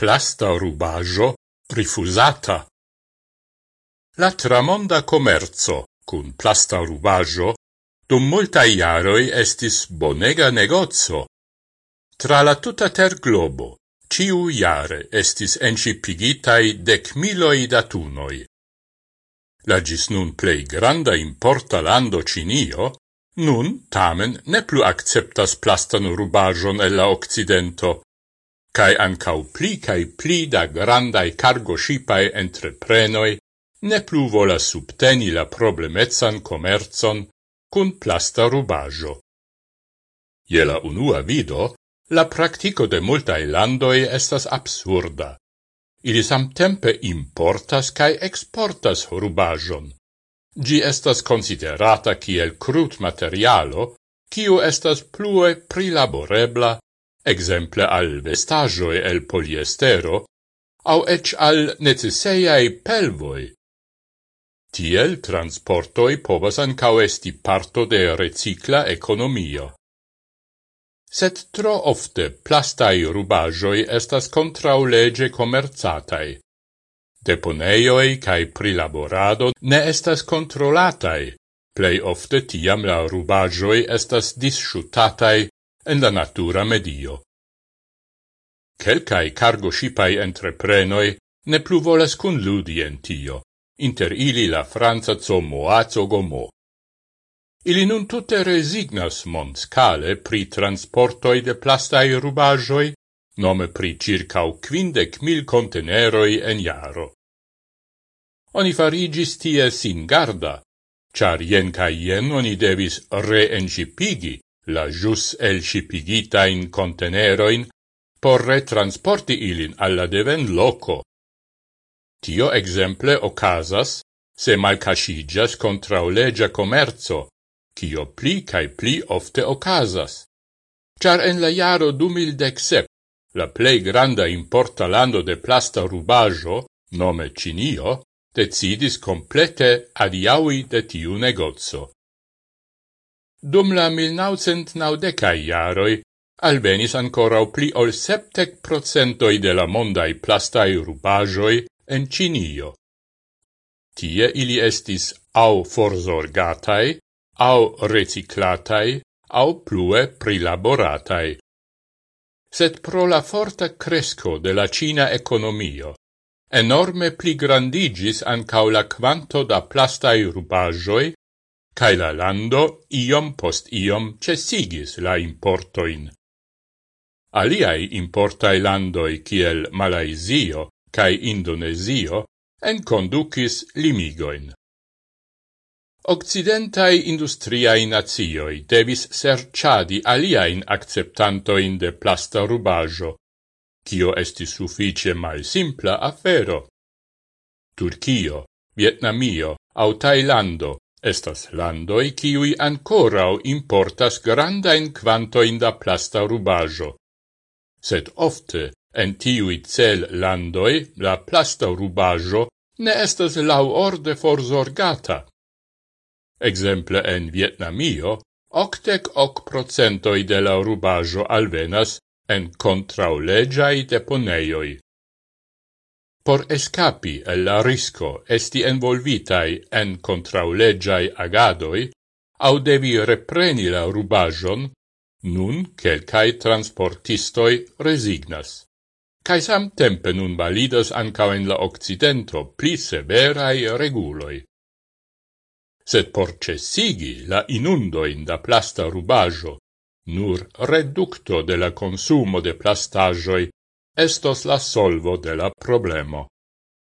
plasta rubajo rifusata. La tramonda commerzo cun plasta rubajo dum multa iaroi estis bonega negozio. Tra la tuta ter globo, ciu iare estis encipigitai dec miloi datunoi. La gis nun plei granda importa lando Cinio, nun tamen ne plu acceptas plastan rubajon el la occidento cae ancau pli cae pli da grandai cargo shipae entreprenoi ne plu volas subteni la problemezan commerzon cun plasta rubajo. Je la unua vido, la practico de multae landoi estas absurda. Ili samtempe importas cae exportas rubajon. Gi estas considerata kiel crud materialo, kiu estas plue prilaborebla exemple al vestagioi el poliestero, au ec al necesseiai pelvoi. Tiel transportoi povas ancao esti parto de recicla economio. Sed tro ofte plastai rubagioi estas contraulege comerzatai. Deponeioi cae prilaborado ne estas controlatai, plei ofte tiam la rubagioi estas disciutatai en la natura medio. Quelcae cargo shipai entreprenoi ne plu volas cun ludi en tio, inter ili la Franza Zomoazo Gomo. Ili nun tutte resignas monscale pri transportoi de plastai rubajoi, nome pri circau quindec mil conteneroi en jaro. Oni farigis tie singarda, char jen ca jen oni devis re-encipigi la jus elshipigitain conteneroin por retransporti ilin alla deven loco. Tio exemple ocasas se malcascigas contraulegia commerzo, cio pli cae pli ofte ocasas. Char en la iaro 2017 la plei granda importa lando de plasta rubajo, nome Cinio, decidis complete adiaui de tiu negozio. Dum la 1990-ai jaroi alvenis ancora pli ol septec procentoi de la mondai plastai rubajoi en Cinio. Tie ili estis au forzorgatai, au reciclatai, au plue prilaboratai. Sed pro la forta cresco de la Cina economio, enorme pli grandigis ancau la quanto da plastai rubajoi cae la lando iom post iom cesigis la importoin. Aliai importai landoi kiel Malaisio cae Indonesio enconducis limigoin. Occidentai industriae nazioi devis serciadi aliain acceptantoin de plasta rubajo, cio esti suffice mal simpla afero. Turchio, Vietnamio, au Thailando, Estas landoi kiui ancorau importas grandain quantoin da plasta rubajo. Sed ofte, en tiui cel landoi, la plasta rubajo ne estas lau orde forzorgata. Exemple en Vietnamio, octec hoc procentoi de la rubajo alvenas en contraulegiai deponeioi. Por escapi el la risco esti envolvitai en contraulegiai agadoi, au devi repreni la rubajon, nun quelcae transportistoi resignas. Cai sam tempe nun validas ancao en la occidento pli severai reguloi. Sed por cessigi la inundoin da plasta rubajo, nur reducto de la consumo de plastajoi estos la solvo de la problemo.